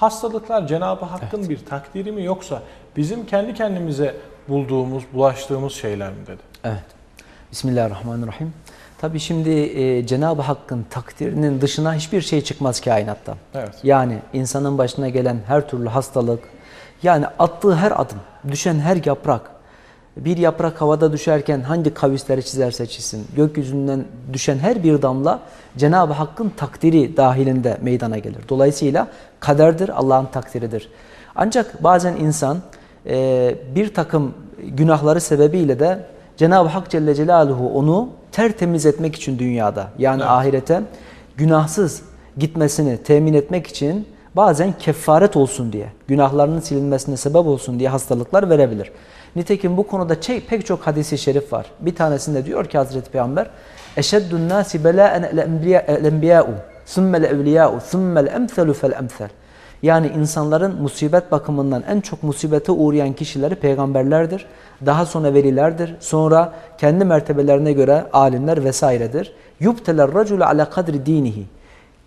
hastalıklar Cenab-ı Hakk'ın bir takdiri mi yoksa bizim kendi kendimize bulduğumuz, bulaştığımız şeyler mi dedi? Evet. Bismillahirrahmanirrahim. Tabii şimdi e, Cenab-ı Hakk'ın takdirinin dışına hiçbir şey çıkmaz kainatta. Evet. Yani insanın başına gelen her türlü hastalık, yani attığı her adım, düşen her yaprak, bir yaprak havada düşerken hangi kavisleri çizerse çizsin, gökyüzünden düşen her bir damla Cenab-ı Hakk'ın takdiri dahilinde meydana gelir. Dolayısıyla kaderdir, Allah'ın takdiridir. Ancak bazen insan e, bir takım günahları sebebiyle de Cenab-ı Hak Celle Celaluhu onu tertemiz etmek için dünyada yani Evet. ahirete günahsız gitmesini temin etmek için bazen kefaret olsun diye, günahlarının silinmesine sebep olsun diye hastalıklar verebilir. Nitekim bu konuda çe- pek çok hadisi şerif var. Bir tanesinde diyor ki Hazreti Peygamber nasi belâen el-enbiyâ'u thummel evliyâ'u thummel emthelu fel emthel yani insanların musibet bakımından en çok musibete uğrayan kişileri peygamberlerdir. Daha sonra velilerdir. Sonra kendi mertebelerine göre alimler vesairedir. Yubteler racule ala kadri dinihi.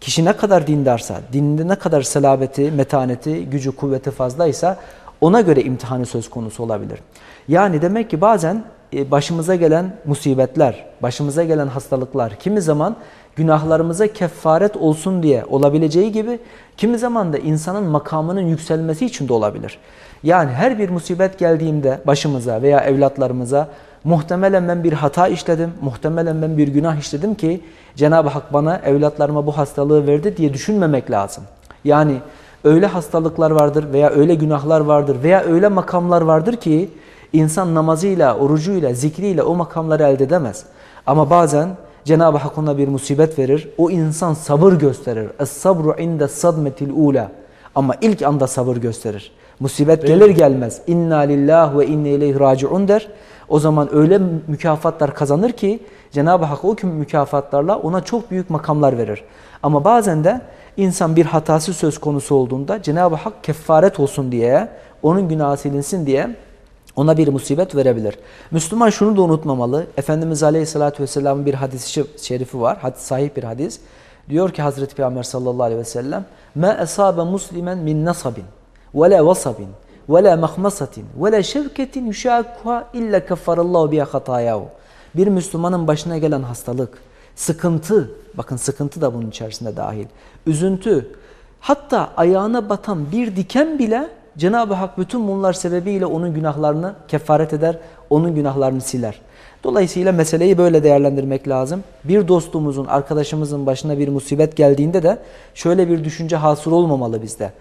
Kişi ne kadar dindarsa, dininde ne kadar selabeti, metaneti, gücü, kuvveti fazlaysa ona göre imtihanı söz konusu olabilir. Yani demek ki bazen e, başımıza gelen musibetler, başımıza gelen hastalıklar kimi zaman günahlarımıza kefaret olsun diye olabileceği gibi kimi zaman da insanın makamının yükselmesi için de olabilir. Yani her bir musibet geldiğimde başımıza veya evlatlarımıza muhtemelen ben bir hata işledim, muhtemelen ben bir günah işledim ki Cenab-ı Hak bana evlatlarıma bu hastalığı verdi diye düşünmemek lazım. Yani öyle hastalıklar vardır veya öyle günahlar vardır veya öyle makamlar vardır ki insan namazıyla, orucuyla, zikriyle o makamları elde edemez. Ama bazen Cenab-ı Hak ona bir musibet verir. O insan sabır gösterir. Es-sabru inde sadmetil ula. Ama ilk anda sabır gösterir. Musibet Değil gelir mi? gelmez. İnna lillahi ve inne ileyhi raciun der. O zaman öyle mükafatlar kazanır ki Cenab-ı Hak o mükafatlarla ona çok büyük makamlar verir. Ama bazen de insan bir hatası söz konusu olduğunda Cenab-ı Hak kefaret olsun diye, onun günahı silinsin diye ona bir musibet verebilir. Müslüman şunu da unutmamalı. Efendimiz Aleyhisselatü Vesselam'ın bir hadisi şerifi var. Hadis sahih bir hadis. Diyor ki Hazreti Peygamber sallallahu aleyhi ve sellem مَا أَصَابَ مُسْلِمًا مِنْ نَصَبٍ وَلَا وَصَبٍ ve la mahmasatin ve la şevketin yuşakuha illa kaffarallahu biha. Bir Müslümanın başına gelen hastalık, sıkıntı, bakın sıkıntı da bunun içerisinde dahil, üzüntü, hatta ayağına batan bir diken bile Cenab-ı Hak bütün bunlar sebebiyle onun günahlarını kefaret eder, onun günahlarını siler. Dolayısıyla meseleyi böyle değerlendirmek lazım. Bir dostumuzun, arkadaşımızın başına bir musibet geldiğinde de şöyle bir düşünce hasıl olmamalı bizde.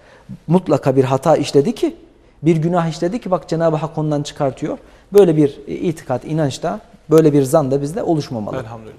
Mutlaka bir hata işledi ki bir günah işledi ki bak Cenab-ı Hak ondan çıkartıyor. Böyle bir itikat, inanç da, böyle bir zan da bizde oluşmamalı. Elhamdülillah.